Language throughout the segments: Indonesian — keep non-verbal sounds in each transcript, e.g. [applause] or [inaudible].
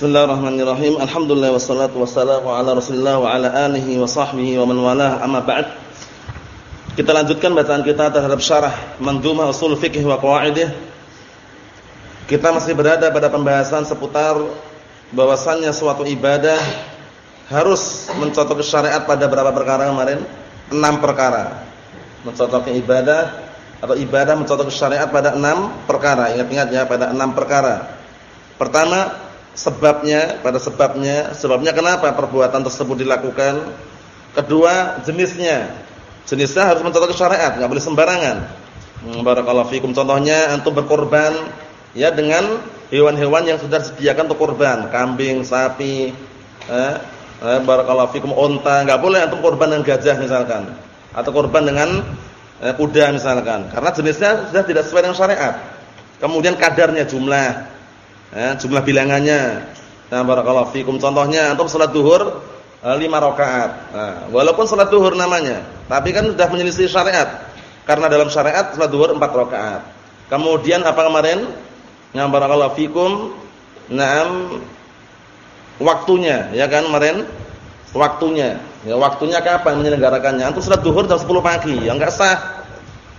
Bismillahirrahmanirrahim. Alhamdulillah wassalatu wassalamu ala Rasulillah wa ala alihi wa sahbihi wa man walah. Amma ba'd. Kita lanjutkan bacaan kita terhadap syarah Mandhumah Ushul Fiqh wa Qawaidih. Kita masih berada pada pembahasan seputar bahwasannya suatu ibadah harus mencocoki syariat pada berapa perkara kemarin? Enam perkara. Mencocoki ibadah atau ibadah mencocoki syariat pada enam perkara. Ingat-ingat ya, pada enam perkara. Pertama, sebabnya, pada sebabnya, sebabnya kenapa perbuatan tersebut dilakukan. Kedua, jenisnya. Jenisnya harus mencontoh syariat, enggak boleh sembarangan. Hmm, barakallahu fikum. Contohnya antum berkorban ya dengan hewan-hewan yang sudah disediakan untuk korban, kambing, sapi, eh, eh barakallahu fikum unta, enggak boleh antum korban dengan gajah misalkan atau korban dengan eh, kuda misalkan. Karena jenisnya sudah tidak sesuai dengan syariat. Kemudian kadarnya jumlah eh, jumlah bilangannya. Nah, barakallahu fikum. Contohnya antum salat zuhur eh, 5 rakaat. Nah, walaupun salat zuhur namanya, tapi kan sudah menyelisih syariat. Karena dalam syariat salat zuhur 4 rakaat. Kemudian apa kemarin? Nah, barakallahu fikum. Naam waktunya, ya kan kemarin? Waktunya. Ya, waktunya kapan menyelenggarakannya? Antum salat zuhur jam 10 pagi, ya enggak sah.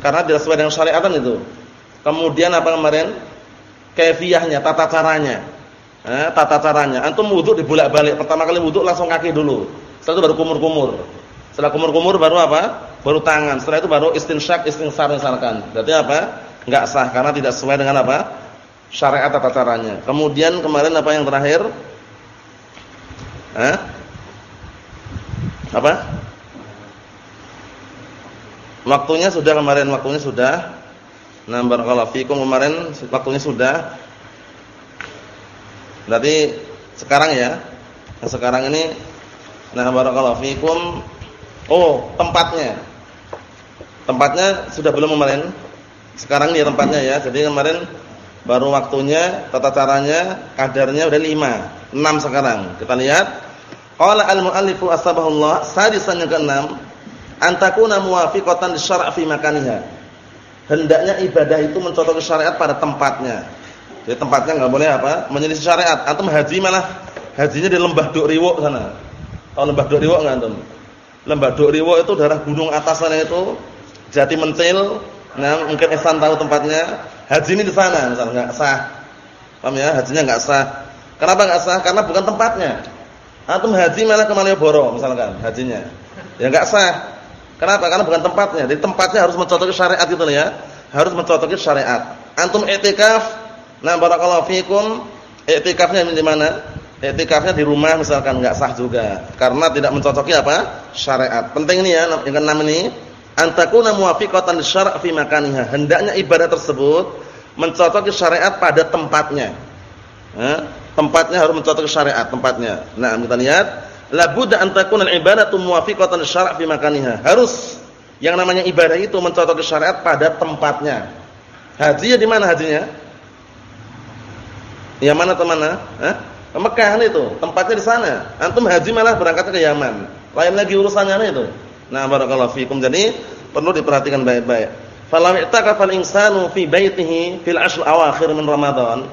Karena tidak sesuai dengan syariat kan itu. Kemudian apa kemarin? Kefiahnya, tata caranya. Eh, tata caranya. Antum wudu dibolak-balik. Pertama kali wudu langsung kaki dulu. Setelah itu baru kumur-kumur. Setelah kumur-kumur baru apa? Baru tangan. Setelah itu baru istinsyak, istinsar misalkan. Berarti apa? Enggak sah karena tidak sesuai dengan apa? Syariat tata caranya. Kemudian kemarin apa yang terakhir? Eh? Apa? Waktunya sudah kemarin, waktunya sudah Nah, barakallahu fikum kemarin waktunya sudah. Berarti sekarang ya. Nah, sekarang ini nah barakallahu fikum. Oh, tempatnya. Tempatnya sudah belum kemarin? Sekarang ya tempatnya ya. Jadi kemarin baru waktunya, tata caranya, kadarnya udah 5. 6 sekarang. Kita lihat. Qala al-muallifu asbahullah, sadisan yang ke-6, antakuna muwafiqatan lisyara' fi makaniha hendaknya ibadah itu mencontoh syariat pada tempatnya. Jadi tempatnya nggak boleh apa? Menyelisih syariat. Antum haji malah hajinya di Lembah Duk Riwo sana. Tahu Lembah Duk Riwo enggak antum? Lembah Duk Riwo itu daerah gunung atas sana itu Jati Mencil. Nah, mungkin Ihsan tahu tempatnya. Haji ini di sana, misalnya enggak sah. Paham ya? Hajinya enggak sah. Kenapa enggak sah? Karena bukan tempatnya. Antum haji malah ke Malioboro misalkan hajinya. Ya enggak sah. Kenapa? Karena bukan tempatnya. Jadi tempatnya harus mencocoki syariat gitu ya. Harus mencocoki syariat. Antum i'tikaf, nah barakallahu fikum, i'tikafnya di mana? I'tikafnya di rumah misalkan enggak sah juga karena tidak mencocoki apa? syariat. Penting ini ya, yang keenam ini, antakuna muwafiqatan syara' fi makaniha. Hendaknya ibadah tersebut mencocoki syariat pada tempatnya. Tempatnya harus mencocoki syariat tempatnya. Nah, kita lihat la budda an takuna al-ibadatu muwafiqatan syara' fi makaniha. Harus yang namanya ibadah itu mencocoki syariat pada tempatnya. Hajinya di mana hajinya? Yang mana teman? Hah? Mekah itu, tempatnya di sana. Antum haji malah berangkat ke Yaman. Lain lagi urusannya itu. Nah, barakallahu fikum. Jadi perlu diperhatikan baik-baik. Falam i'takafa al-insanu fi baitihi fil ashr awakhir min Ramadan,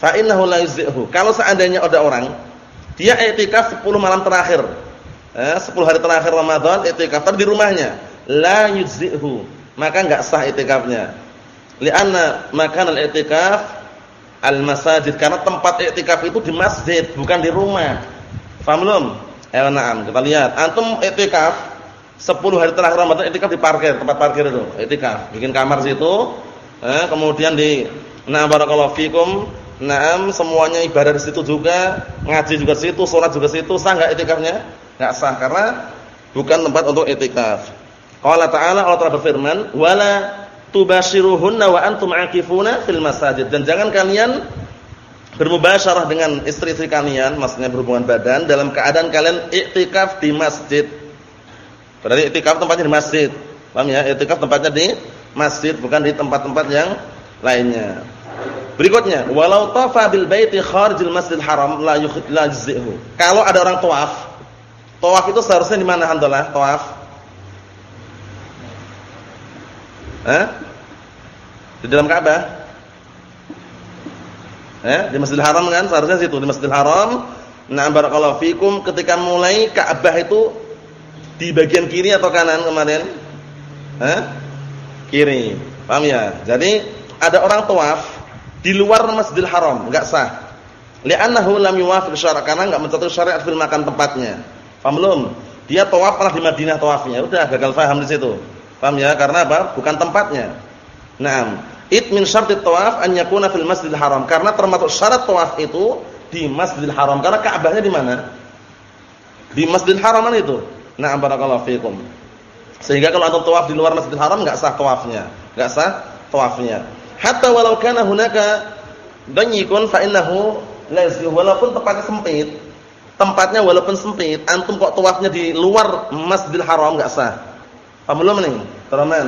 fa innahu la yuzhihu. Kalau seandainya ada orang dia i'tikaf 10 malam terakhir. Eh, 10 hari terakhir Ramadan i'tikaf di rumahnya. La yujzihu. Maka enggak sah i'tikafnya. Li'anna makan al-i'tikaf al-masajid karena tempat i'tikaf itu di masjid, bukan di rumah. Paham belum? Eh, na'am. Kita lihat. Antum i'tikaf 10 hari terakhir Ramadan i'tikaf di parkir, tempat parkir itu. I'tikaf, bikin kamar situ. Eh, kemudian di Nah barakallahu fikum Naam semuanya ibadah di situ juga, ngaji juga situ, salat juga situ, sah enggak itikafnya? Enggak sah karena bukan tempat untuk itikaf. Qala ta'ala Allah telah berfirman, "Wala tubashiruhunna wa antum 'akifuna fil masajid." Dan jangan kalian bermubasyarah dengan istri-istri kalian, maksudnya berhubungan badan dalam keadaan kalian iktikaf di masjid. Berarti iktikaf tempatnya di masjid. Paham ya? Iktikaf tempatnya di masjid, bukan di tempat-tempat yang lainnya. Berikutnya, walau tafa bil baiti kharijil masjidil haram la la. Kalau ada orang tawaf, tawaf itu seharusnya di mana handalah tawaf? Eh? Di dalam Ka'bah? Eh, di Masjidil Haram kan seharusnya situ di Masjidil Haram. Nah, barakallahu fikum ketika mulai Ka'bah itu di bagian kiri atau kanan kemarin? Eh? Kiri. Paham ya? Jadi ada orang tawaf di luar Masjidil Haram, enggak sah. Li'annahu lam yuwafiq syara' karena enggak mencatat syariat fil makan tempatnya. Paham belum? Dia tawaf pernah di Madinah tawafnya. Udah gagal paham di situ. Paham ya? Karena apa? Bukan tempatnya. Naam. It min syartit tawaf an yakuna fil Masjidil Haram. Karena termasuk syarat tawaf itu di Masjidil Haram. Karena Ka'bahnya di mana? Di Masjidil Haram itu. Na'am barakallahu fikum. Sehingga kalau antum tawaf di luar Masjidil Haram enggak sah tawafnya. Enggak sah tawafnya. Hatta walau kana hunaka danyikun fa innahu lazih walaupun tempatnya sempit. Tempatnya walaupun sempit, antum kok tawafnya di luar Masjidil Haram enggak sah. Paham belum nih? Teman-teman.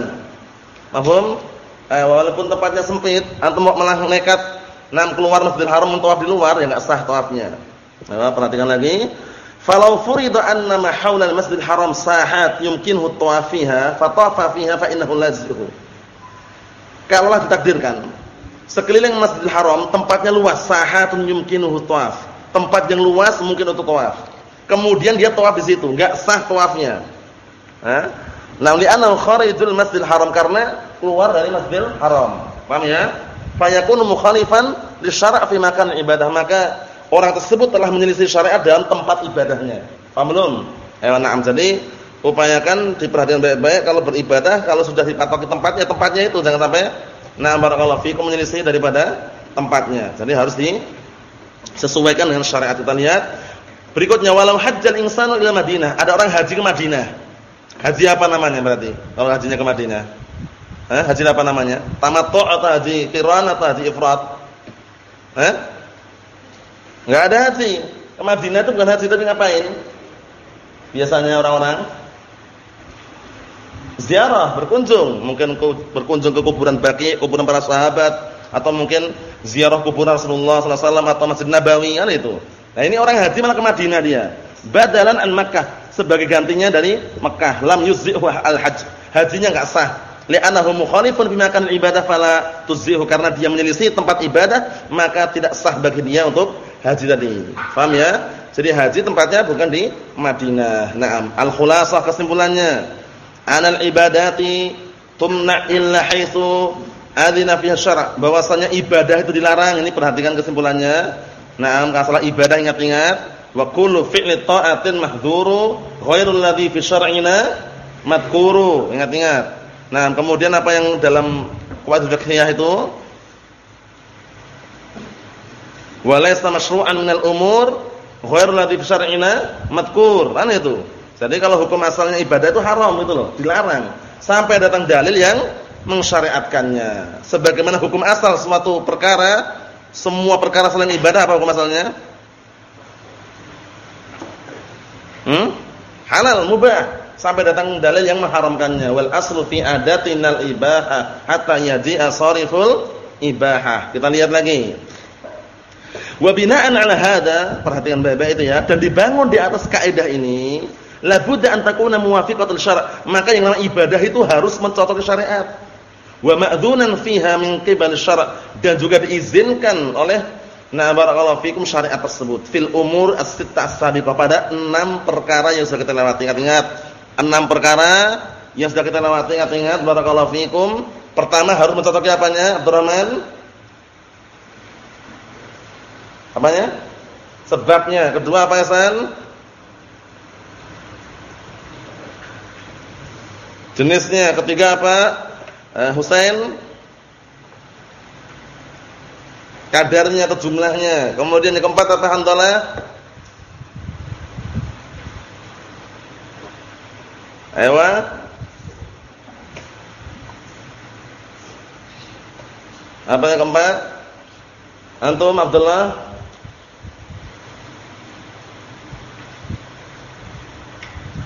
Paham? eh, walaupun tempatnya sempit, antum mau malah nekat nam keluar Masjidil Haram mentawaf di luar ya enggak sah tawafnya. Nah, perhatikan lagi. Falau furida anna ma haula al-Masjidil Haram sahat yumkinhu at-tawaf fiha, fatafa fiha fa innahu lazihu. Kalaulah ditakdirkan sekeliling Masjidil Haram tempatnya luas, sahatun yumkinuhu tawaf. Tempat yang luas mungkin untuk tawaf. Kemudian dia tawaf di situ, enggak sah tawafnya. Hah? Nah, li'annahu kharijul Masjidil Haram karena keluar dari Masjidil Haram. Paham ya? Fayakunu mukhalifan li syara' fi makan ibadah, maka orang tersebut telah menyelisih syariat dalam tempat ibadahnya. Paham belum? Eh, na'am. Jadi upayakan diperhatikan baik-baik kalau beribadah, kalau sudah dipatoki tempatnya, tempatnya itu jangan sampai nah barakallahu fikum menyelisih daripada tempatnya. Jadi harus disesuaikan dengan syariat. Kita lihat berikutnya walau hajjal insanu ila Madinah. Ada orang haji ke Madinah. Haji apa namanya berarti? Kalau hajinya ke Madinah. Eh, haji apa namanya? Tamattu atau haji qiran atau haji ifrat? Eh? Enggak ada haji. Ke Madinah itu bukan haji tapi ngapain? Biasanya orang-orang ziarah, berkunjung, mungkin berkunjung ke kuburan Baqi, kuburan para sahabat atau mungkin ziarah kuburan Rasulullah sallallahu alaihi wasallam atau Masjid Nabawi kan itu. Nah, ini orang haji malah ke Madinah dia. Badalan an Makkah sebagai gantinya dari Mekah. Lam yuzzihu al-hajj. Hajinya enggak sah li'annahu mukhalifun bima kan ibadah fala tuzihu karena dia menyelisih tempat ibadah maka tidak sah bagi dia untuk haji tadi. Paham ya? Jadi haji tempatnya bukan di Madinah. Naam. Al-khulasah kesimpulannya, anal ibadati tumna illa haitsu adzina fiha syara'. Bahwasanya ibadah itu dilarang. Ini perhatikan kesimpulannya. Naam, masalah ibadah ingat-ingat. Wa kullu fi'li ta'atin mahdhuru ghairul ladzi fi syar'ina madhkuru. Ingat-ingat. Nah, kemudian apa yang dalam kuwaidah fiqhiyah itu? Walaysa masyru'an minal umur ghairul ladzi fi syar'ina madhkur. Kan itu. Jadi kalau hukum asalnya ibadah itu haram itu loh, dilarang. Sampai datang dalil yang mensyariatkannya. Sebagaimana hukum asal suatu perkara, semua perkara selain ibadah apa hukum asalnya? Hmm? Halal, mubah sampai datang dalil yang mengharamkannya wal aslu fi adatinal ibaha hatta yaji'a sariful ibahah kita lihat lagi wa bina'an 'ala hada perhatikan baik-baik itu ya dan dibangun di atas kaidah ini la budda an takuna muwafiqatul syara' maka yang namanya ibadah itu harus mencocoki syariat wa ma'dzunan fiha min qibal syara' dan juga diizinkan oleh Nah barakallahu fikum syariat tersebut fil umur as-sittah sabiqah pada enam perkara yang sudah kita lewati. Ingat-ingat enam perkara yang sudah kita lewati ingat-ingat barakallahu fikum. Pertama harus mencocoki apanya? Abdurrahman? Apanya? Sebabnya. Kedua apa ya, San? Jenisnya. Ketiga apa? Uh, Husain? Kadarnya atau jumlahnya. Kemudian yang keempat apa Handalah? Ewa. Apa yang keempat? Antum Abdullah?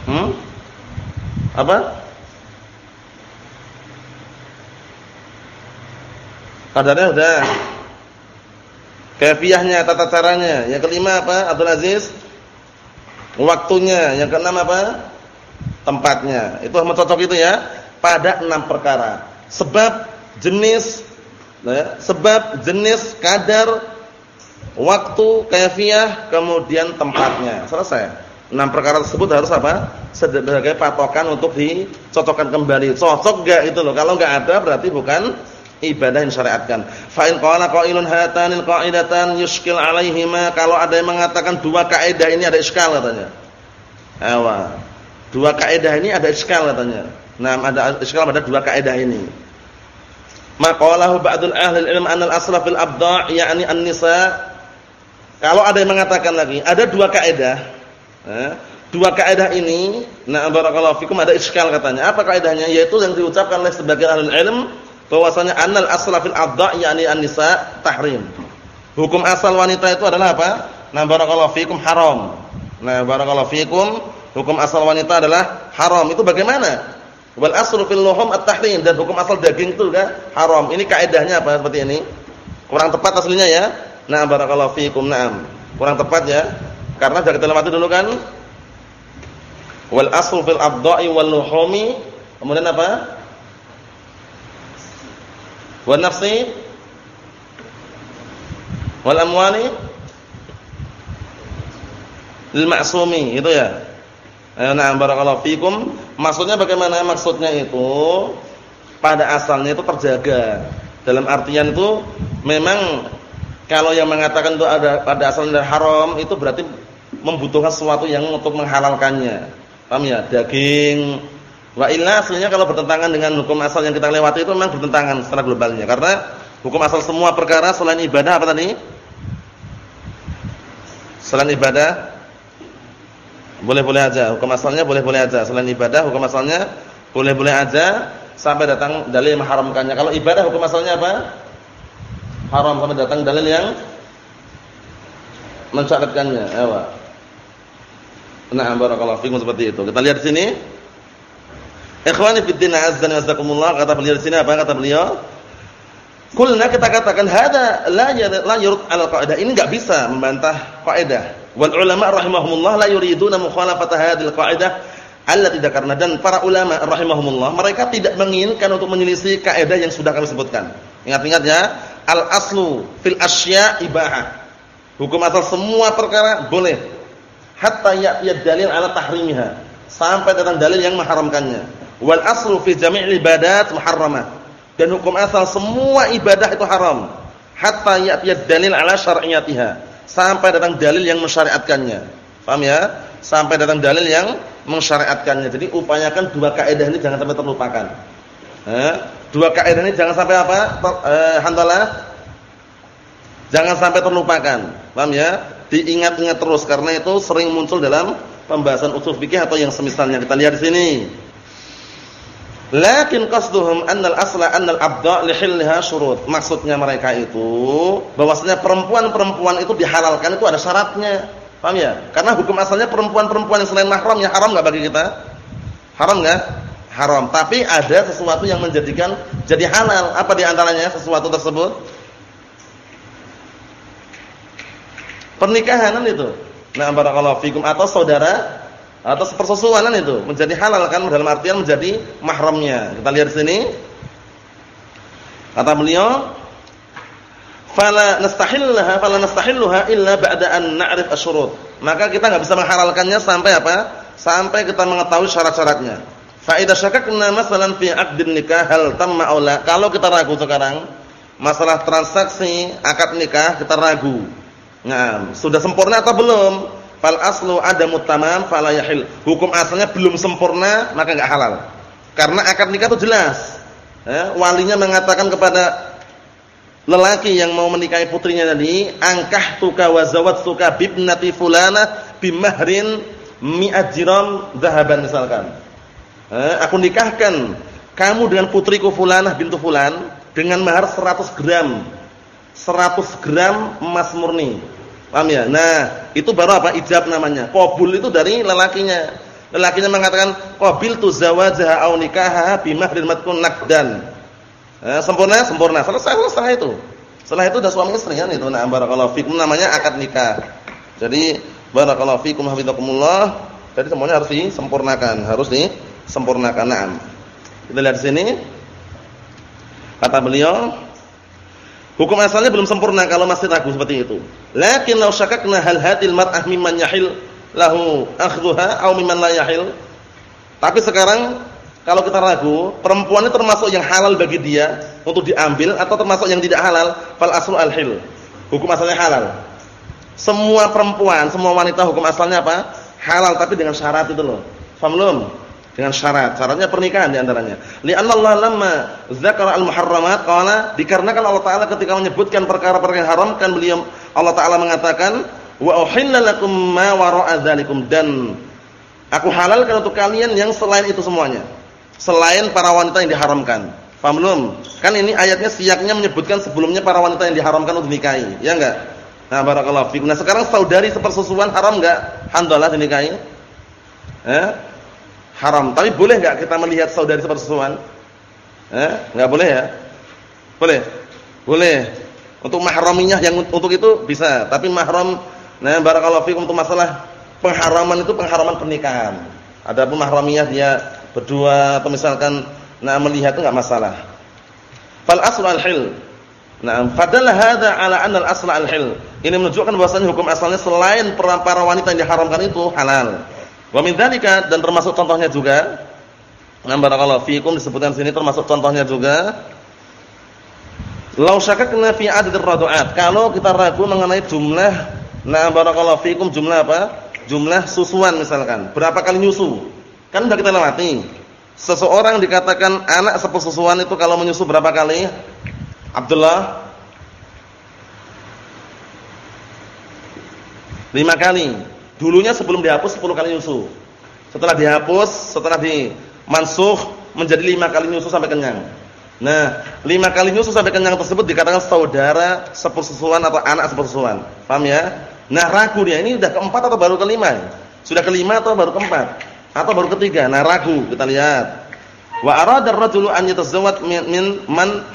Hmm? Apa? Kadarnya sudah. Kefiahnya, tata caranya. Yang kelima apa? Abdul Aziz? Waktunya. Yang keenam apa? tempatnya. Itu cocok itu ya pada enam perkara. Sebab jenis ya, sebab jenis kadar waktu, kaifiyah, kemudian tempatnya. Selesai. Enam perkara tersebut harus apa? Sebagai patokan untuk dicocokkan kembali. Cocok enggak itu loh. Kalau enggak ada berarti bukan ibadah yang syariatkan. Fa in qala qailun hatanil qa'idatan yushkil alaihima kalau ada yang mengatakan dua kaidah ini ada iskal katanya. Awa. Dua kaidah ini ada iskal katanya. Nah, ada iskal pada dua kaidah ini. Maqalahu ba'dul ahli ilm anna al-asla fil abda' yakni an-nisa. Kalau ada yang mengatakan lagi, ada dua kaidah Eh, dua kaidah ini, nah barakallahu fikum ada iskal katanya. Apa kaidahnya? Yaitu yang diucapkan oleh sebagian ahli ilm bahwasanya annal asla fil adha yakni an-nisa tahrim. Hukum asal wanita itu adalah apa? Nah barakallahu fikum haram. Nah barakallahu fikum hukum asal wanita adalah haram. Itu bagaimana? Wal aslu fil luhum at-tahrim dan hukum asal daging itu kan haram. Ini kaidahnya apa seperti ini? Kurang tepat aslinya ya. Nah barakallahu fikum. Naam. Kurang tepat ya. Karena sudah kita lewati dulu kan? Wal aslu fil abda'i wal luhumi. Kemudian apa? Wal nafsi wal amwali lil ma'sumi, itu ya. Ayo na'am barakallahu fikum. Maksudnya bagaimana? Maksudnya itu pada asalnya itu terjaga. Dalam artian itu memang kalau yang mengatakan itu ada pada asalnya haram itu berarti membutuhkan sesuatu yang untuk menghalalkannya. Paham ya? Daging wa illa aslinya kalau bertentangan dengan hukum asal yang kita lewati itu memang bertentangan secara globalnya. Karena hukum asal semua perkara selain ibadah apa tadi? Selain ibadah boleh-boleh aja. Hukum asalnya boleh-boleh aja. Selain ibadah hukum asalnya boleh-boleh aja sampai datang dalil yang mengharamkannya. Kalau ibadah hukum asalnya apa? Haram sampai datang dalil yang mensyaratkannya. Ewa. Nah, barakallahu fikum seperti itu. Kita lihat di sini. Ikhwani fi din azza wa jazakumullah kata beliau di sini apa kata beliau? Kulna kita katakan hada la la yurd al qaidah. Ini enggak bisa membantah kaidah. Wal ulama rahimahumullah la yuriduna mukhalafata hadhil qaidah allati dzakarna dan para ulama rahimahumullah mereka tidak menginginkan untuk menyelisih kaidah yang sudah kami sebutkan. Ingat-ingat ya, al aslu fil asya ibahah. Hukum asal semua perkara boleh hatta ya'tiya dalil ala tahrimiha sampai datang dalil yang mengharamkannya wal aslu fi jami' ibadat muharramah. Dan hukum asal semua ibadah itu haram. Hatta ya'tiya dalil ala syar'iyatiha sampai datang dalil yang mensyariatkannya. Paham ya? Sampai datang dalil yang mensyariatkannya. Jadi upayakan dua kaidah ini jangan sampai terlupakan. Eh, dua kaidah ini jangan sampai apa? Eh, handalah jangan sampai terlupakan. Paham ya? Diingat-ingat terus karena itu sering muncul dalam pembahasan usul fikih atau yang semisalnya. Kita lihat di sini. Lakin qasduhum annal asla annal abda lihilha syurut. Maksudnya mereka itu bahwasanya perempuan-perempuan itu dihalalkan itu ada syaratnya. Paham ya? Karena hukum asalnya perempuan-perempuan yang selain mahram ya haram enggak bagi kita? Haram enggak? Haram. Tapi ada sesuatu yang menjadikan jadi halal. Apa di antaranya sesuatu tersebut? Pernikahan itu. Nah, barakallahu fikum atau saudara atau persesuaian itu menjadi halal kan dalam artian menjadi mahramnya. Kita lihat sini. Kata beliau, "Fala nastahillaha fala nastahilluha illa ba'da an na'rif asyurut." Maka kita enggak bisa menghalalkannya sampai apa? Sampai kita mengetahui syarat-syaratnya. Fa idza syakakna masalan fi 'aqdin nikah hal tamma aula. Kalau kita ragu sekarang masalah transaksi akad nikah kita ragu Nah, sudah sempurna atau belum? Fal aslu adamu tamam fala yahil. Hukum asalnya belum sempurna maka enggak halal. Karena akad nikah itu jelas. Ya, walinya mengatakan kepada lelaki yang mau menikahi putrinya tadi, angkah tuka wa suka bibnati fulana bimahrin mi'at jiram zahaban misalkan. Eh, aku nikahkan kamu dengan putriku fulanah bintu fulan dengan mahar 100 gram 100 gram emas murni. Paham ya? Nah, itu baru apa? Ijab namanya. Qabul itu dari lelakinya. Lelakinya mengatakan qabiltu zawajaha aw nikahaha bi mahrin matkun nakdan. Eh, sempurna, sempurna. Selesai setelah itu. Setelah itu sudah suami istri kan itu. Nah, barakallahu fikum namanya akad nikah. Jadi barakallahu fikum hafizakumullah. Jadi semuanya harus disempurnakan, harus disempurnakan. Naam. Kita lihat di sini. Kata beliau, Hukum asalnya belum sempurna kalau masih ragu seperti itu. Lakin law syakakna hal hadil mar'ah mimman yahil lahu akhdhuha aw mimman la yahil. Tapi sekarang kalau kita ragu, perempuan itu termasuk yang halal bagi dia untuk diambil atau termasuk yang tidak halal, fal aslu al hil. Hukum asalnya halal. Semua perempuan, semua wanita hukum asalnya apa? Halal tapi dengan syarat itu loh. Paham belum? Dengan syarat. Syaratnya pernikahan di antaranya. Li'anna Allah lamma dzakara al-muharramat qala dikarenakan Allah taala ketika menyebutkan perkara-perkara yang haram kan beliau Allah taala mengatakan wa uhilla lakum ma wara'a dzalikum dan aku halalkan untuk kalian yang selain itu semuanya. Selain para wanita yang diharamkan. Paham belum? Kan ini ayatnya siaknya menyebutkan sebelumnya para wanita yang diharamkan untuk dinikahi. Ya enggak? Nah, barakallahu fikum. Nah, sekarang saudari sepersusuan haram enggak? Handalah dinikahi? Eh? Haram. Tapi boleh enggak kita melihat saudari sepersusuan? Eh, enggak boleh ya? Boleh. Boleh. Untuk mahraminya yang untuk itu bisa, tapi mahram nah barakallahu fikum untuk masalah pengharaman itu pengharaman pernikahan. Adapun mahramiyah dia berdua atau misalkan nah melihat itu enggak masalah. Fal aslu al-hil. Nah, fadalla hadza ala anna al-asla al-hil. Ini menunjukkan bahwasanya hukum asalnya selain para wanita yang diharamkan itu halal. Wa min dzalika dan termasuk contohnya juga Nam barakallahu fiikum disebutkan sini termasuk contohnya juga Lau syakakna fi adadir radu'at. Kalau kita ragu mengenai jumlah nah barakallahu fiikum jumlah apa? Jumlah susuan misalkan. Berapa kali nyusu? Kan sudah kita lewati. Seseorang dikatakan anak sepersusuan itu kalau menyusu berapa kali? Abdullah lima kali. Dulunya sebelum dihapus 10 kali nyusu. Setelah dihapus, setelah dimansuh menjadi 5 kali nyusu sampai kenyang. Nah, 5 kali nyusu sampai kenyang tersebut dikatakan saudara sepersusuan atau anak sepersusuan. Paham ya? Nah, ragu dia ini sudah keempat atau baru kelima? Sudah kelima atau baru keempat? Atau baru ketiga? Nah, ragu. Kita lihat. Wa arada ar-rajulu an yatazawwaj min, man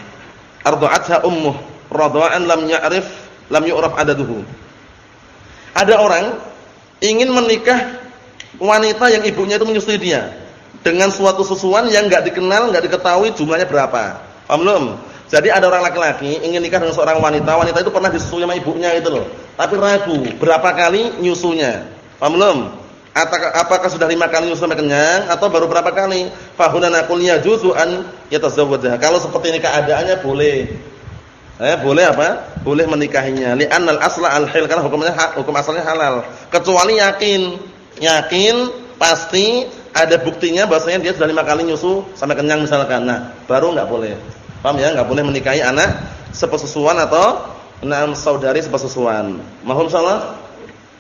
arda'atha ummuh radha'an lam ya'rif lam yu'raf adaduhu. Ada orang ingin menikah wanita yang ibunya itu menyusui dia dengan suatu susuan yang enggak dikenal, enggak diketahui jumlahnya berapa. Paham belum? Jadi ada orang laki-laki ingin nikah dengan seorang wanita, wanita itu pernah disusui sama ibunya itu loh. Tapi ragu berapa kali nyusunya. Paham belum? Apakah sudah lima kali nyusu sampai kenyang atau baru berapa kali? Fahunana qul yajuzu an yatazawwajaha. Kalau seperti ini keadaannya boleh. Eh, boleh apa? Boleh menikahinya. Li'annal asla al-hil karena hukumnya hukum asalnya halal. Kecuali yakin, yakin pasti ada buktinya bahwasanya dia sudah lima kali nyusu sampai kenyang misalkan. Nah, baru enggak boleh. Paham ya? Enggak boleh menikahi anak sepersusuan atau enam saudari sepersusuan. Mahum salah?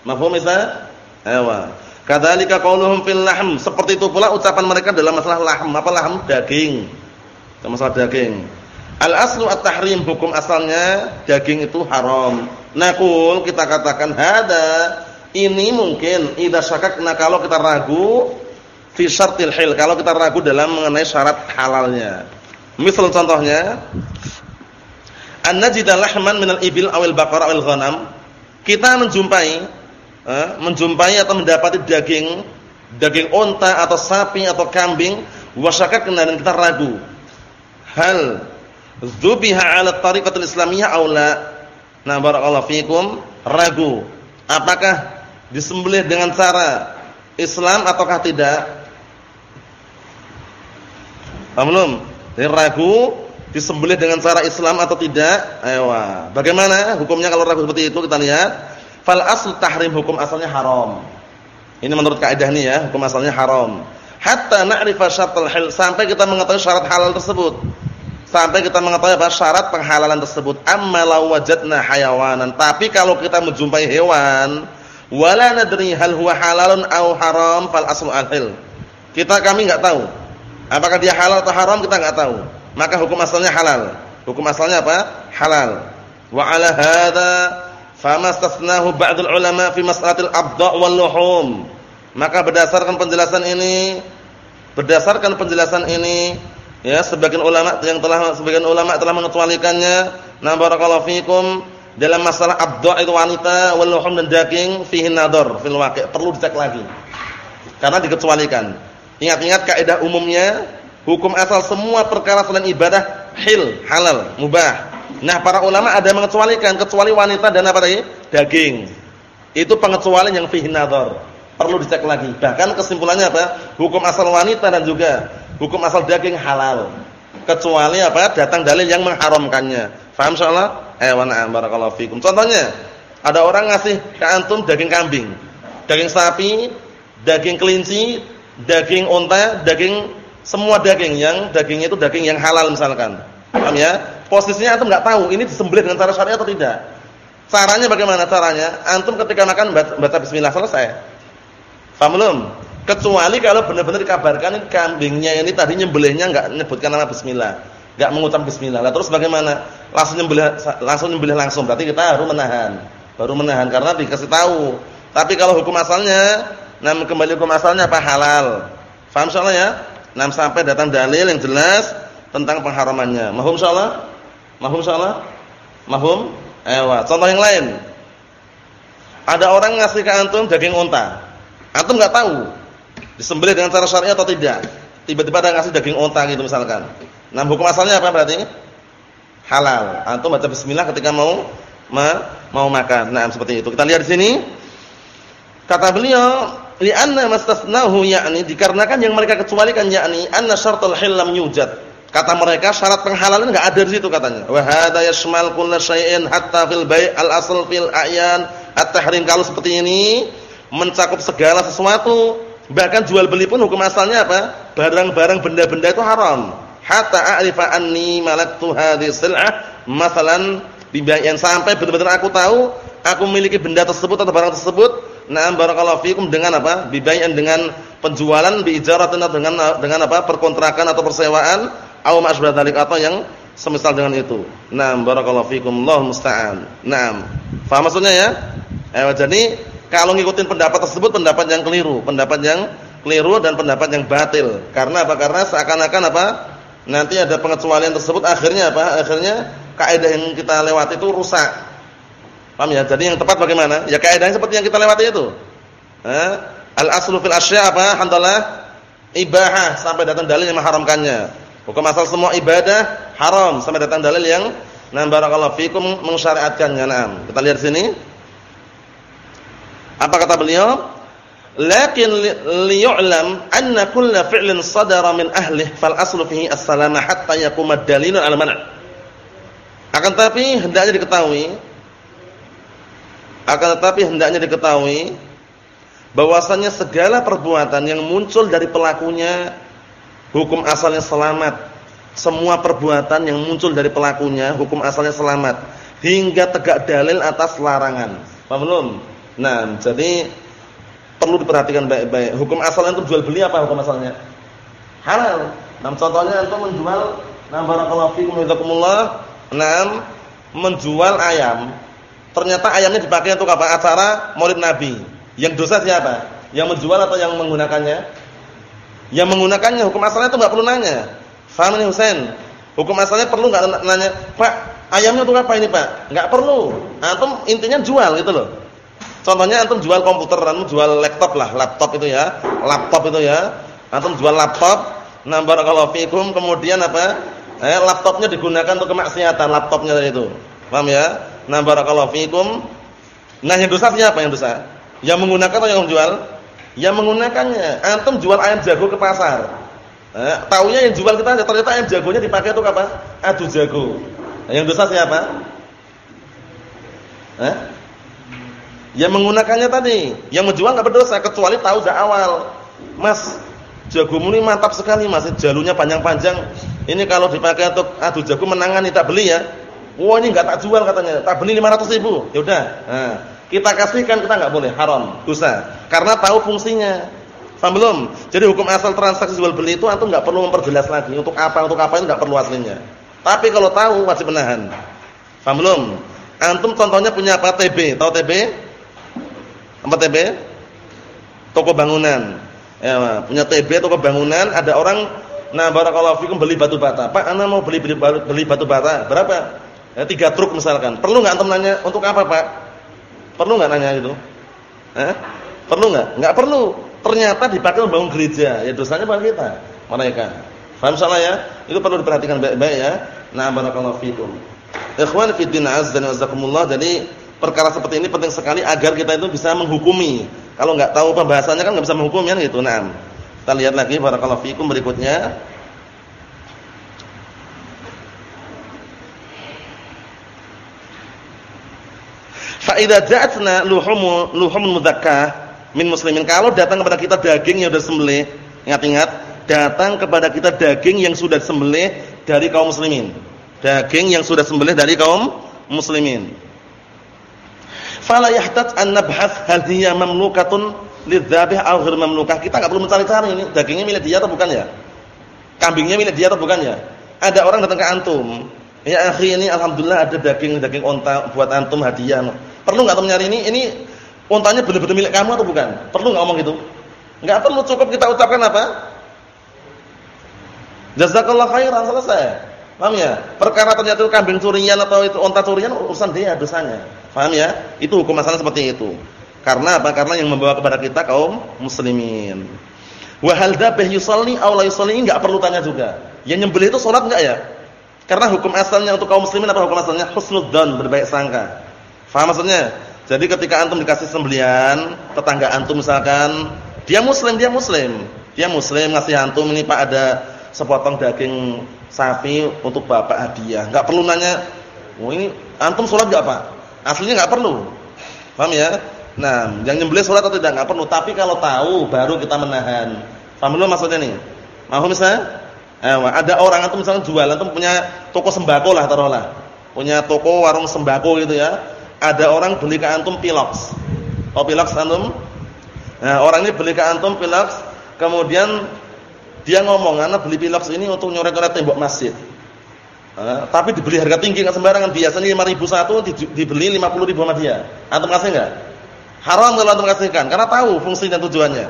Mahum isa? Ewa. Kadzalika qauluhum fil lahm. Seperti itu pula ucapan mereka dalam masalah lahm. Apa lahm? Daging. Dalam masalah daging. Al-aslu at-tahrim hukum asalnya daging itu haram. Nakul kita katakan hada ini mungkin idza syakakna kalau kita ragu fi syartil hil kalau kita ragu dalam mengenai syarat halalnya. Misal contohnya an najida lahman minal ibil awil baqara awil ghanam. Kita menjumpai eh, menjumpai atau mendapati daging daging onta atau sapi atau kambing wasyakakna dan kita ragu. Hal Zubiha 'ala tariqatil islamiyah aw la? Nah, barakallahu fikum, ragu. Apakah disembelih dengan cara Islam ataukah tidak? Paham belum? Jadi ragu disembelih dengan cara Islam atau tidak? Ayo, bagaimana hukumnya kalau ragu seperti itu? Kita lihat. Fal asl tahrim hukum asalnya haram. Ini menurut kaidah ini ya, hukum asalnya haram. Hatta na'rifa syartal hal sampai kita mengetahui syarat halal tersebut sampai kita mengetahui apa syarat penghalalan tersebut amma law wajadna hayawanan. Tapi kalau kita menjumpai hewan wala nadri hal huwa halalun aw haram fal aslu al-hil kita kami enggak tahu. Apakah dia halal atau haram kita enggak tahu. Maka hukum asalnya halal. Hukum asalnya apa? Halal. Wa ala hadza famastasnahu ba'dul ulama fi mas'alatil abda' wal luhum. Maka berdasarkan penjelasan ini berdasarkan penjelasan ini Ya, sebagian ulama yang telah sebagian ulama telah mengecualikannya. Nah, barakallahu fikum dalam masalah abda itu wanita wal dan daging fihi nadhar fil waqi' perlu dicek lagi. Karena dikecualikan. Ingat-ingat kaidah umumnya hukum asal semua perkara selain ibadah hil, halal, mubah. Nah, para ulama ada mengecualikan kecuali wanita dan apa tadi? Daging. Itu pengecualian yang fihi nadhar. Perlu dicek lagi. Bahkan kesimpulannya apa? Hukum asal wanita dan juga hukum asal daging halal. Kecuali apa? Datang dalil yang mengharamkannya. Faham insyaallah? Eh wa barakallahu fikum. Contohnya, ada orang ngasih ke antum daging kambing, daging sapi, daging kelinci, daging unta, daging semua daging yang dagingnya itu daging yang halal misalkan. Paham ya? Posisinya antum enggak tahu ini disembelih dengan cara syariat atau tidak. Caranya bagaimana caranya? Antum ketika makan baca bismillah selesai. Paham belum? Kecuali kalau benar-benar dikabarkan kambingnya ini tadi nyembelihnya enggak menyebutkan nama bismillah, enggak mengucap bismillah. Lah terus bagaimana? Langsung nyembelih langsung nyembelih langsung. Berarti kita harus menahan. Baru menahan karena dikasih tahu. Tapi kalau hukum asalnya, nah kembali hukum asalnya apa halal. Faham soalnya ya? Nah sampai datang dalil yang jelas tentang pengharamannya. Mahum insyaallah? Mahum insyaallah? Mahum? Ewa. Contoh yang lain. Ada orang ngasih ke antum daging unta. Antum enggak tahu disembelih dengan cara syariat atau tidak. Tiba-tiba ada ngasih daging unta gitu misalkan. Nah, hukum asalnya apa berarti? Halal. Antum baca bismillah ketika mau ma, mau makan. Nah, seperti itu. Kita lihat di sini. Kata beliau, li'anna mastasnahu yakni dikarenakan yang mereka kecualikan yakni anna syartul hillam yujad Kata mereka syarat penghalalan enggak ada di situ katanya. Wa hadza yashmal kull syai'in hatta fil bai' al asl fil a'yan at-tahrim kalau seperti ini mencakup segala sesuatu. Bahkan jual beli pun hukum asalnya apa? Barang-barang benda-benda itu haram. Hatta a'rifa anni malaktu hadhihi sil'ah masalan yang sampai benar-benar aku tahu aku memiliki benda tersebut atau barang tersebut. Na'am barakallahu fikum dengan apa? Bibayan dengan penjualan bi ijaratin dengan dengan apa? perkontrakan atau persewaan Aw ma'asbah dzalik atau yang semisal dengan itu. Naam barakallahu fikum. Allah musta'an. Naam. Faham maksudnya ya? Eh jadi kalau ngikutin pendapat tersebut pendapat yang keliru, pendapat yang keliru dan pendapat yang batil. Karena apa? Karena seakan-akan apa? Nanti ada pengecualian tersebut akhirnya apa? Akhirnya kaidah yang kita lewati itu rusak. Paham ya? Jadi yang tepat bagaimana? Ya kaidahnya seperti yang kita lewati itu. Eh? Al aslu fil asya apa? Alhamdulillah ibahah sampai datang dalil yang mengharamkannya. Hukum asal semua ibadah haram sampai datang dalil yang nah barakallahu fikum mensyariatkannya. Naam. Kita lihat sini. Apa kata beliau? Lakin liyu'lam anna kulla fi'lin sadara min ahlih fal aslu fihi as-salama hatta yaquma ad-dalil al man'. Akan tapi hendaknya diketahui akan tetapi hendaknya diketahui bahwasannya segala perbuatan yang muncul dari pelakunya hukum asalnya selamat. Semua perbuatan yang muncul dari pelakunya hukum asalnya selamat hingga tegak dalil atas larangan. Paham belum? Nah, jadi perlu diperhatikan baik-baik. Hukum asalnya itu jual beli apa hukum asalnya? Halal. Nah, contohnya itu menjual nah barakallahu fikum jazakumullah, nah menjual ayam. Ternyata ayamnya dipakai untuk apa? Acara Maulid Nabi. Yang dosa siapa? Yang menjual atau yang menggunakannya? Yang menggunakannya hukum asalnya itu enggak perlu nanya. Faham ini Husain? Hukum asalnya perlu enggak nanya, "Pak, ayamnya untuk apa ini, Pak?" Enggak perlu. Antum intinya jual gitu loh. Contohnya antum jual komputer, antum jual laptop lah, laptop itu ya. Laptop itu ya. Antum jual laptop, nah barakallahu fikum, kemudian apa? Eh, laptopnya digunakan untuk kemaksiatan, laptopnya itu. Paham ya? Nah barakallahu fikum. Nah, yang dosa siapa yang dosa? Yang menggunakan atau yang menjual? yang menggunakannya. Antum jual ayam jago ke pasar. Eh, taunya yang jual kita ternyata ayam jagonya dipakai untuk apa? Adu jago. Yang dosa siapa? Eh? Yang menggunakannya tadi, yang menjual enggak berdosa kecuali tahu dari awal. Mas, jagomu ini mantap sekali, Mas. Jalurnya panjang-panjang. Ini kalau dipakai untuk adu jago menangani tak beli ya. Wah, ini enggak tak jual katanya. Tak beli 500 ribu. Ya udah. Nah, kita kasihkan kita nggak boleh, haram, dosa. Karena tahu fungsinya. Paham belum? Jadi hukum asal transaksi jual beli itu antum nggak perlu memperjelas lagi untuk apa untuk apa itu nggak perlu aslinya. Tapi kalau tahu wajib menahan. Paham belum? Antum contohnya punya apa TB, tahu TB? Apa TB? Toko bangunan. Ya, punya TB toko bangunan, ada orang nah barakallahu fikum beli batu bata. Pak, ana mau beli beli, beli batu bata. Berapa? Ya, tiga truk misalkan. Perlu nggak antum nanya untuk apa, Pak? Perlu nggak nanya itu? Eh? Perlu nggak? Nggak perlu. Ternyata dipakai membangun gereja, ya dosanya pada kita, mereka. Faham salah ya? Itu perlu diperhatikan baik-baik ya. Nah, barakallahu fikum. Ikhwan fi din azza wa jazakumullah. Jadi perkara seperti ini penting sekali agar kita itu bisa menghukumi. Kalau enggak tahu pembahasannya kan enggak bisa menghukumi kan gitu. Nah, kita lihat lagi barakallahu fikum berikutnya. Fa idza ja'atna luhum luhum mudzakkah min muslimin. Kalau datang kepada kita daging yang sudah sembelih, ingat-ingat, datang kepada kita daging yang sudah sembelih dari kaum muslimin. Daging yang sudah sembelih dari kaum muslimin. Fala yahtaj an nabhath hal hiya mamlukatun lidzabih aw ghair mamlukah. Kita enggak perlu mencari-cari ini dagingnya milik dia atau bukan ya? Kambingnya milik dia atau bukan ya? Ada orang datang ke antum, "Ya akhi, ini alhamdulillah ada daging daging onta buat antum hadiah." Perlu enggak antum nyari ini? Ini ontanya benar-benar milik kamu atau bukan? Perlu enggak ngomong gitu? Enggak perlu, cukup kita ucapkan apa? Jazakallah khairan selesai. Paham ya? Perkara ternyata itu kambing curian atau itu onta curian urusan dia dosanya. Paham ya? Itu hukum masalah seperti itu. Karena apa? Karena yang membawa kepada kita kaum muslimin. Wa hal dzabih yusalli aw la yusalli enggak perlu tanya juga. Yang nyembelih itu salat enggak ya? Karena hukum asalnya untuk kaum muslimin apa hukum asalnya? Husnudzan, berbaik sangka. Faham maksudnya? Jadi ketika antum dikasih sembelian, tetangga antum misalkan, dia muslim, dia muslim. Dia muslim ngasih antum ini Pak ada sepotong daging sapi untuk bapak hadiah. Enggak perlu nanya, "Oh ini antum salat enggak, Pak?" Aslinya enggak perlu. Paham ya? Nah, yang nyembelih salat atau tidak enggak perlu, tapi kalau tahu baru kita menahan. Paham belum maksudnya nih? Mau misalnya? Eh, ada orang antum misalnya jualan antum punya toko sembako lah taruhlah. Punya toko warung sembako gitu ya ada orang beli ke antum pilox. Oh pilox antum? Nah, orang ini beli ke antum pilox, kemudian dia ngomong, "Ana beli pilox ini untuk nyoret-nyoret tembok masjid." Nah, tapi dibeli harga tinggi enggak sembarangan. Biasanya 5000 satu dibeli 50000 sama dia. Antum kasih enggak? Haram kalau antum kasihkan karena tahu fungsi dan tujuannya.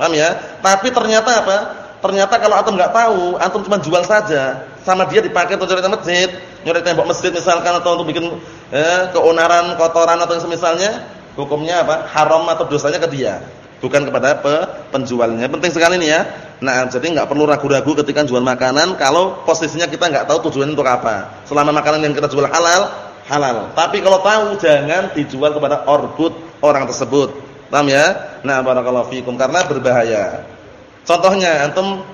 Paham ya? Tapi ternyata apa? Ternyata kalau antum enggak tahu, antum cuma jual saja, sama dia dipakai untuk nyoret masjid, nyoret tembok masjid misalkan atau untuk bikin eh, keonaran, kotoran atau yang semisalnya, hukumnya apa? Haram atau dosanya ke dia, bukan kepada pe penjualnya. Penting sekali ini ya. Nah, jadi enggak perlu ragu-ragu ketika jual makanan kalau posisinya kita enggak tahu tujuannya untuk apa. Selama makanan yang kita jual halal, halal. Tapi kalau tahu jangan dijual kepada orbut orang tersebut. Paham ya? Nah, barakallahu fikum karena berbahaya. Contohnya antum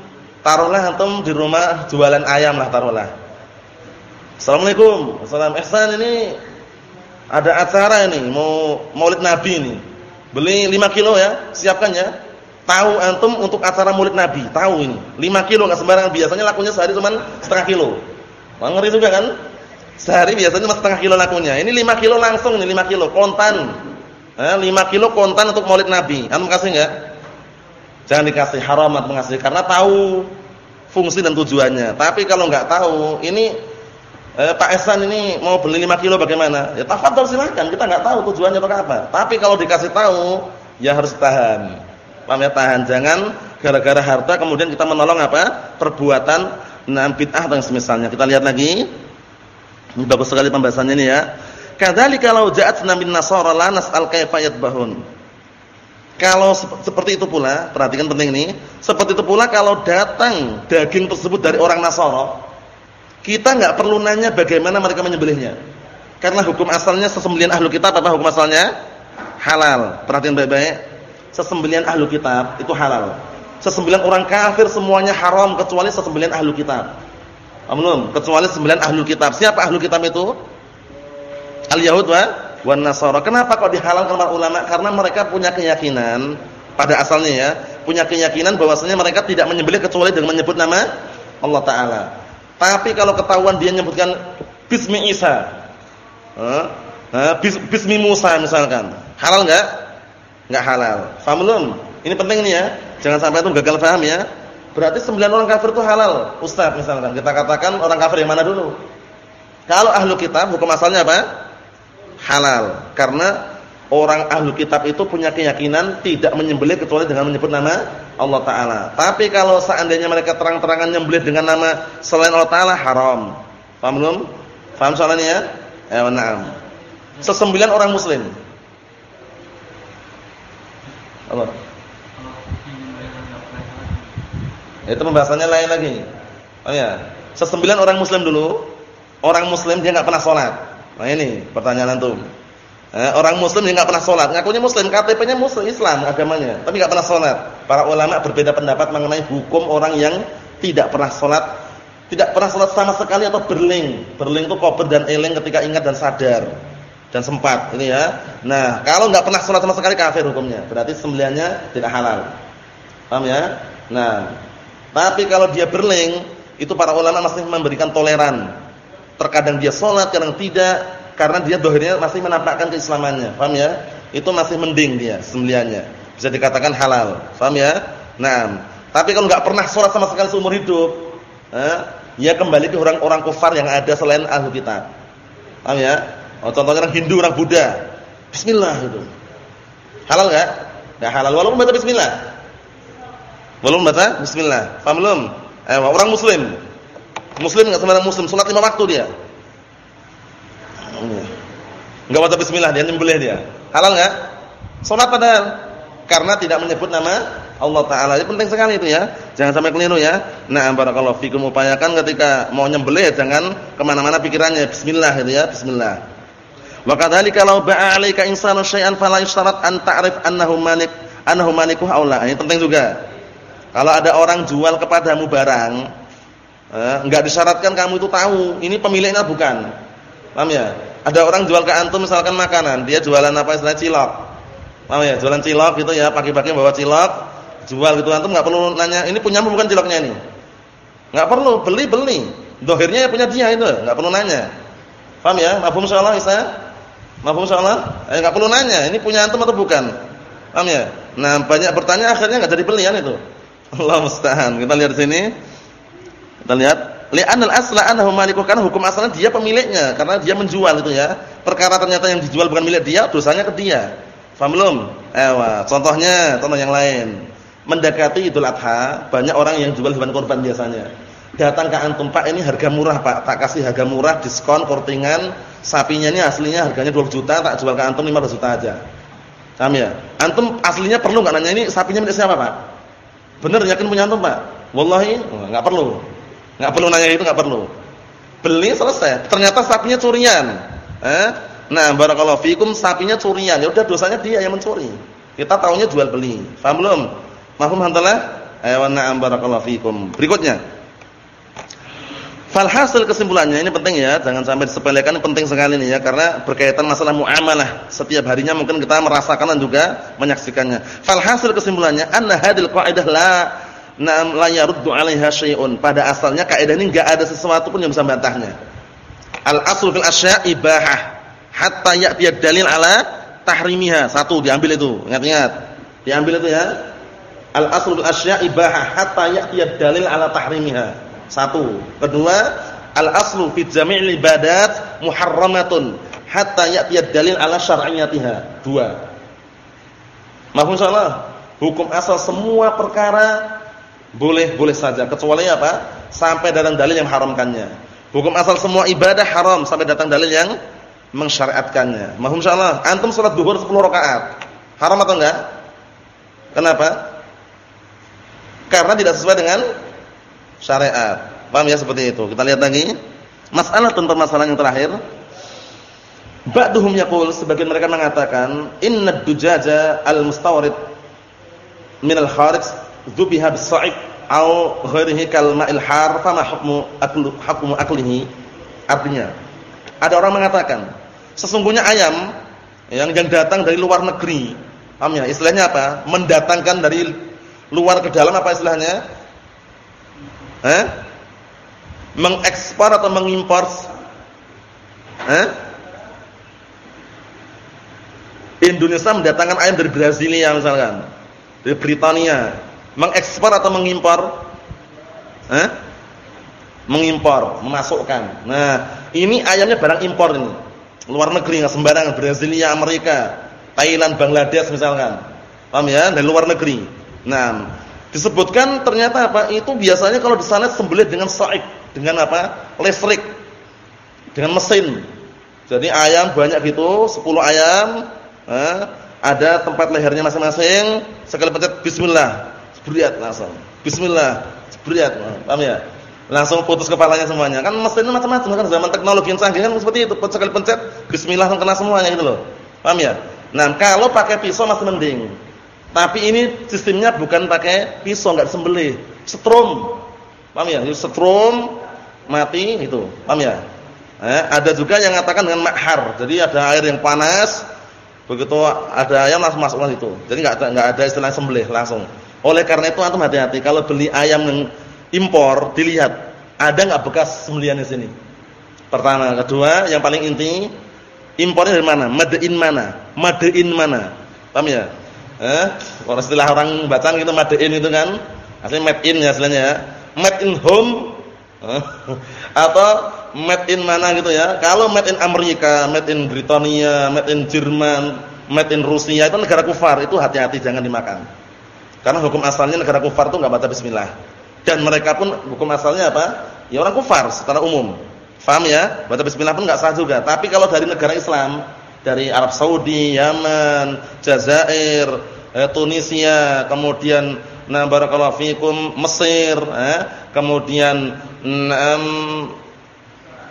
taruhlah antum di rumah jualan ayam lah taruhlah. Assalamualaikum. Assalam Ihsan ini ada acara ini mau Maulid Nabi ini. Beli 5 kilo ya, siapkan ya. Tahu antum untuk acara Maulid Nabi, tahu ini. 5 kilo enggak sembarangan, biasanya lakunya sehari cuma setengah kilo. Wah, ngeri juga kan? Sehari biasanya cuma setengah kilo lakunya. Ini 5 kilo langsung nih 5 kilo kontan. Eh, 5 kilo kontan untuk Maulid Nabi. Antum kasih enggak? Jangan dikasih haram atau mengasih karena tahu fungsi dan tujuannya. Tapi kalau nggak tahu, ini eh, Pak Esan ini mau beli 5 kilo bagaimana? Ya tafadhol silakan, kita nggak tahu tujuannya untuk apa. Tapi kalau dikasih tahu, ya harus tahan. Paham ya tahan, jangan gara-gara harta kemudian kita menolong apa? perbuatan nah bid'ah dan semisalnya. Kita lihat lagi. Ini bagus sekali pembahasannya ini ya. Kadzalika law ja'atna min nasara la nas'al kaifa yadbahun. Kalau seperti itu pula, perhatikan penting ini, seperti itu pula kalau datang daging tersebut dari orang Nasara, kita nggak perlu nanya bagaimana mereka menyembelihnya. Karena hukum asalnya sesembelian ahlu kitab apa hukum asalnya? Halal. Perhatikan baik-baik. Sesembelian ahlu kitab itu halal. Sesembelian orang kafir semuanya haram kecuali sesembelian ahlu kitab. Belum, kecuali sesembelian ahlu kitab. Siapa ahlu kitab itu? Al-Yahud wa wan Nasara. Kenapa kok dihalalkan para ulama? Karena mereka punya keyakinan pada asalnya ya, punya keyakinan bahwasanya mereka tidak menyembelih kecuali dengan menyebut nama Allah taala. Tapi kalau ketahuan dia menyebutkan bismi Isa, eh, eh, bismi Musa misalkan, halal enggak? Enggak halal. Paham belum? Ini penting nih ya. Jangan sampai itu gagal paham ya. Berarti sembilan orang kafir itu halal. Ustaz misalkan kita katakan orang kafir yang mana dulu? Kalau ahlu kitab hukum asalnya apa? halal karena orang ahlu kitab itu punya keyakinan tidak menyembelih kecuali dengan menyebut nama Allah taala. Tapi kalau seandainya mereka terang-terangan menyembelih dengan nama selain Allah taala haram. Paham belum? Paham soalnya ya? Eh, na'am. Sesembilan orang muslim. Apa? Itu pembahasannya lain lagi. Oh ya. Sesembilan orang muslim dulu Orang muslim dia nggak pernah sholat. Nah ini pertanyaan antum. Eh, orang muslim dia nggak pernah sholat. Ngakunya muslim, KTP-nya muslim Islam agamanya, tapi nggak pernah sholat. Para ulama berbeda pendapat mengenai hukum orang yang tidak pernah sholat, tidak pernah sholat sama sekali atau berling. Berling itu kober dan eling ketika ingat dan sadar dan sempat. Ini ya. Nah, kalau nggak pernah sholat sama sekali kafir hukumnya. Berarti sembilannya tidak halal. Paham ya? Nah, tapi kalau dia berling, itu para ulama masih memberikan toleran terkadang dia sholat, kadang tidak, karena dia dohirnya masih menampakkan keislamannya. Paham ya? Itu masih mending dia sembeliannya. Bisa dikatakan halal. Paham ya? Nah, tapi kalau nggak pernah sholat sama sekali seumur hidup, eh, ya kembali ke orang-orang kufar yang ada selain ahlu kitab. Paham ya? Oh, contohnya orang Hindu, orang Buddha. Bismillah itu. Halal nggak? Nggak halal walaupun baca bismillah. Walaupun baca bismillah. Paham belum? Eh, orang muslim Muslim enggak sembarang muslim, salat lima waktu dia. Enggak baca bismillah dia nyembelih dia. Halal enggak? Salat padahal karena tidak menyebut nama Allah taala. Ini penting sekali itu ya. Jangan sampai keliru ya. Nah, barakallahu fikum upayakan ketika mau nyembelih jangan ke mana mana pikirannya bismillah gitu ya, bismillah. Wa kadzalika law ba'a 'alaika insanu syai'an fala yushtarat an ta'rif annahu manik annahu manikuhu aula. Ini penting juga. Kalau ada orang jual kepadamu barang, Eh, enggak disyaratkan kamu itu tahu ini pemiliknya bukan. Paham ya? Ada orang jual ke antum misalkan makanan, dia jualan apa istilah cilok. Paham ya? Jualan cilok gitu ya, pagi-pagi bawa cilok, jual gitu antum enggak perlu nanya, ini punyamu bukan ciloknya ini. Enggak perlu, beli beli. Dohirnya ya punya dia itu, enggak perlu nanya. Paham ya? Mafhum insyaallah Isa? Mafhum insyaallah? Eh enggak perlu nanya, ini punya antum atau bukan? Paham ya? Nah, banyak bertanya akhirnya enggak jadi belian itu. [laughs] Allah musta'an. Kita lihat sini. Kita lihat, li'anal asla annahu malikuh karena hukum asalnya dia pemiliknya karena dia menjual itu ya. Perkara ternyata yang dijual bukan milik dia, dosanya ke dia. Paham belum? Ewa, contohnya, contoh yang lain. Mendekati Idul Adha, banyak orang yang jual hewan korban biasanya. Datang ke antum, Pak, ini harga murah, Pak. Tak kasih harga murah, diskon, kortingan. Sapinya ini aslinya harganya 20 juta, tak jual ke antum 15 juta aja. Paham ya? Antum aslinya perlu enggak nanya ini sapinya milik siapa, Pak? Benar yakin punya antum, Pak? Wallahi, enggak perlu. Enggak perlu nanya itu enggak perlu. Beli selesai. Ternyata sapinya curian. Eh? Nah, barakallahu fikum sapinya curian. Ya udah dosanya dia yang mencuri. Kita tahunya jual beli. Paham belum? Mahfum hantalah? Ayo na'am barakallahu fikum. Berikutnya. Falhasil kesimpulannya ini penting ya, jangan sampai disepelekan penting sekali nih ya karena berkaitan masalah muamalah. Setiap harinya mungkin kita merasakan dan juga menyaksikannya. Falhasil kesimpulannya anna hadil qaidah la Naam la yaruddu 'alaiha syai'un. Pada asalnya kaidah ini enggak ada sesuatu pun yang bisa membantahnya. Al aslu fil asya' ibahah hatta ya'ti dalil ala tahrimiha. Satu diambil itu. Ingat-ingat. Diambil itu ya. Al aslu fil asya' ibahah hatta ya'ti dalil ala tahrimiha. Satu. Kedua, al aslu fi jami'il ibadat muharramatun hatta ya'ti dalil ala syar'iyyatiha. Dua. Mahfum salah. Hukum asal semua perkara boleh, boleh saja. Kecuali apa? Sampai datang dalil yang haramkannya. Hukum asal semua ibadah haram sampai datang dalil yang mensyariatkannya. Mahum insyaallah. Antum salat duhur 10 rakaat. Haram atau enggak? Kenapa? Karena tidak sesuai dengan syariat. Paham ya seperti itu. Kita lihat lagi. Masalah tentang masalah yang terakhir. Ba'duhum yaqul sebagian mereka mengatakan inna dujaja al-mustawrid min al-kharij dzubiha bis-sa'ib au ghairihi kal ma'il har fama hukmu aklu hukmu aklihi. Artinya ada orang mengatakan sesungguhnya ayam yang yang datang dari luar negeri paham ya? Istilahnya apa? Mendatangkan dari luar ke dalam apa istilahnya? Eh? Mengekspor atau mengimpor eh? Indonesia mendatangkan ayam dari Brasilia misalkan dari Britania mengekspor atau mengimpor? Eh? Mengimpor, memasukkan. Nah, ini ayamnya barang impor ini. Luar negeri enggak sembarangan, Brasilia, Amerika, Thailand, Bangladesh misalkan. Paham ya? Dari luar negeri. Nah, disebutkan ternyata apa? Itu biasanya kalau di sana sembelih dengan saik, dengan apa? Listrik. Dengan mesin. Jadi ayam banyak gitu, 10 ayam, eh, ada tempat lehernya masing-masing, sekali pencet bismillah Jebret langsung. Bismillah, jebret. Paham ya? Langsung putus kepalanya semuanya. Kan mesinnya macam-macam kan zaman teknologi yang canggih kan seperti itu. Sekali pencet bismillah langsung kena semuanya gitu loh. Paham ya? Nah, kalau pakai pisau masih mending. Tapi ini sistemnya bukan pakai pisau, enggak disembelih. Setrum. Paham ya? Setrum mati itu. Paham ya? Eh, ada juga yang mengatakan dengan makhar. Jadi ada air yang panas, begitu ada ayam langsung masuk ke situ. Jadi enggak ada enggak ada istilah sembelih langsung. Oleh karena itu antum hati-hati kalau beli ayam yang impor dilihat ada nggak bekas sembelihan di sini. Pertama, kedua, yang paling inti impornya dari mana? Made in mana? Made in mana? Paham ya? Eh, kalau istilah orang bacaan gitu made in itu kan, aslinya made in ya aslinya ya. Made in home eh, [laughs] atau made in mana gitu ya. Kalau made in Amerika, made in Britania, made in Jerman, made in Rusia itu negara kufar, itu hati-hati jangan dimakan. Karena hukum asalnya negara kufar itu enggak baca bismillah. Dan mereka pun hukum asalnya apa? Ya orang kufar secara umum. Faham ya? Baca bismillah pun enggak sah juga. Tapi kalau dari negara Islam, dari Arab Saudi, Yaman, Jazair, eh, Tunisia, kemudian nah barakallahu fikum Mesir, eh, kemudian um,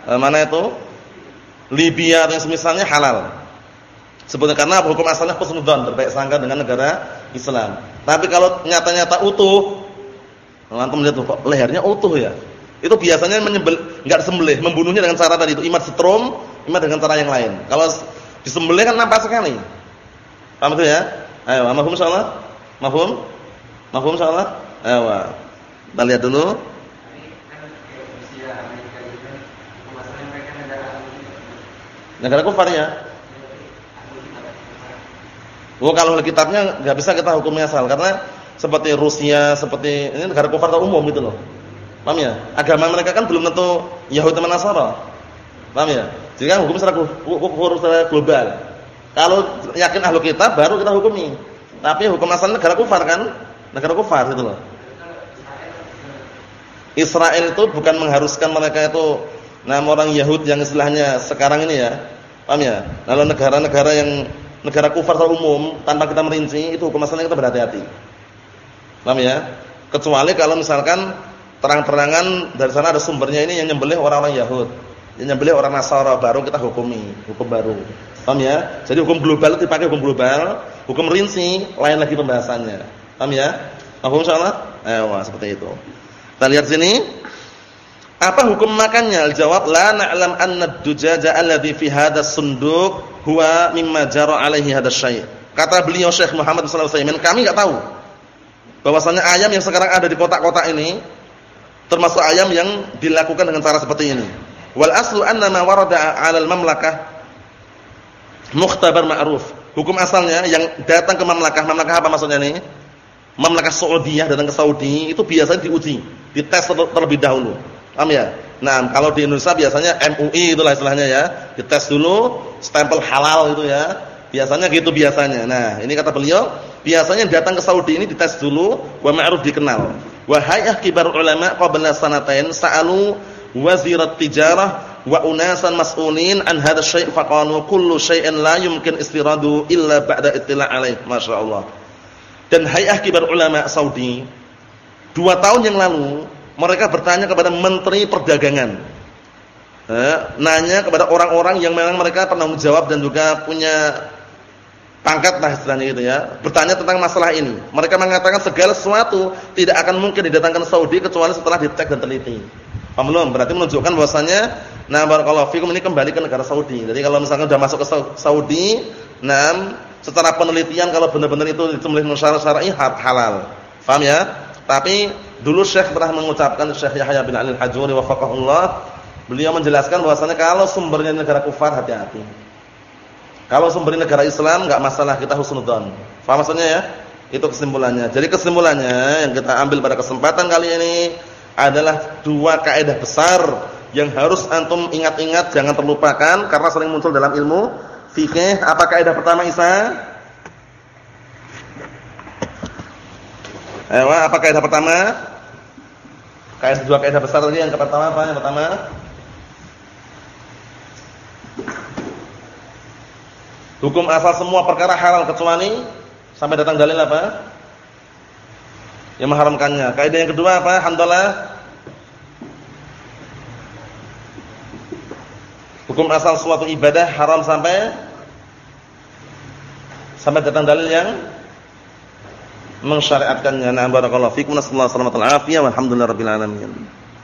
eh, mana itu? Libya yang semisalnya halal. Sebetulnya karena hukum asalnya husnudzon, terbaik sangka dengan negara Islam. Tapi kalau nyata-nyata utuh Antum lihat tuh kok lehernya utuh ya. Itu biasanya menyembel enggak sembelih, membunuhnya dengan cara tadi itu imat setrum, imat dengan cara yang lain. Kalau disembelih kan nampak sekali. Paham itu ya? Ayo, mahfum insyaallah? Mahfum? Mahfum insyaallah? Ayo. Kita lihat dulu. Negara kufar ya. Oh, kalau kitabnya enggak bisa kita hukumnya asal karena seperti Rusia, seperti ini negara kafir umum gitu loh. Paham ya? Agama mereka kan belum tentu Yahudi dan Nasara. Paham ya? Jadi kan hukum secara global. Kalau yakin ahlu kitab baru kita hukumi. Tapi hukum asal negara kufar kan? Negara kufar gitu loh. Israel itu bukan mengharuskan mereka itu nama orang Yahud yang istilahnya sekarang ini ya. Paham ya? Kalau negara-negara yang negara kufar secara umum tanpa kita merinci itu hukum asalnya kita berhati-hati. Paham ya? Kecuali kalau misalkan terang-terangan dari sana ada sumbernya ini yang nyembelih orang-orang Yahud, yang nyembelih orang Nasara baru kita hukumi, hukum baru. Paham ya? Jadi hukum global itu dipakai hukum global, hukum rinci lain lagi pembahasannya. Paham ya? Paham insyaallah? Ayo, seperti itu. Kita lihat sini. Apa hukum makannya? Jawab la na'lam anna ad-dujaja alladhi fi hadha sunduk huwa mimma jara alaihi hadha syai'. Kata beliau Syekh Muhammad wasallam, kami enggak tahu bahwasanya ayam yang sekarang ada di kotak-kotak ini termasuk ayam yang dilakukan dengan cara seperti ini. Wal aslu anna ma warada 'ala al-mamlakah mukhtabar ma'ruf. Hukum asalnya yang datang ke mamlakah, mamlakah apa maksudnya ini? Mamlakah Saudiyah datang ke Saudi itu biasanya diuji, dites terlebih dahulu. Paham ya? Nah, kalau di Indonesia biasanya MUI itulah istilahnya ya. Dites dulu, stempel halal itu ya. Biasanya gitu biasanya. Nah, ini kata beliau, biasanya datang ke Saudi ini dites dulu wa ma'ruf dikenal. Wa hay'ah kibar ulama qabla sanatain sa'alu wazirat tijarah wa unasan mas'ulin an hadha syai' faqalu kullu syai'in la yumkin istiradu illa ba'da ittila' alaih. Masyaallah. Dan hay'ah kibar ulama Saudi dua tahun yang lalu mereka bertanya kepada menteri perdagangan. Eh, nanya kepada orang-orang yang memang mereka penanggung jawab dan juga punya pangkat lah istilahnya gitu ya, bertanya tentang masalah ini. Mereka mengatakan segala sesuatu tidak akan mungkin didatangkan Saudi kecuali setelah dicek dan teliti. Paham belum? Berarti menunjukkan bahwasanya nah barakallahu fikum ini kembali ke negara Saudi. Jadi kalau misalkan sudah masuk ke Saudi, nah secara penelitian kalau benar-benar itu disembelih syarat syar'i halal. Paham ya? Tapi dulu Syekh pernah mengucapkan Syekh Yahya bin Ali Al-Hajuri wafaqahullah, beliau menjelaskan bahwasanya kalau sumbernya negara kufar hati-hati. Kalau sumber negara Islam enggak masalah kita husnudzon. Faham maksudnya ya? Itu kesimpulannya. Jadi kesimpulannya yang kita ambil pada kesempatan kali ini adalah dua kaidah besar yang harus antum ingat-ingat jangan terlupakan karena sering muncul dalam ilmu fikih. Apa kaidah pertama Isa? Eh, apa kaidah pertama? Kaidah kedua kaidah besar tadi yang pertama apa? Yang pertama Hukum asal semua perkara halal kecuali sampai datang dalil apa? Yang mengharamkannya. Kaidah yang kedua apa? Hamdalah. Hukum asal suatu ibadah haram sampai sampai datang dalil yang mensyariatkannya. Nah, barakallahu fikum. Nasallahu alaihi wasallam. Alhamdulillah rabbil alamin.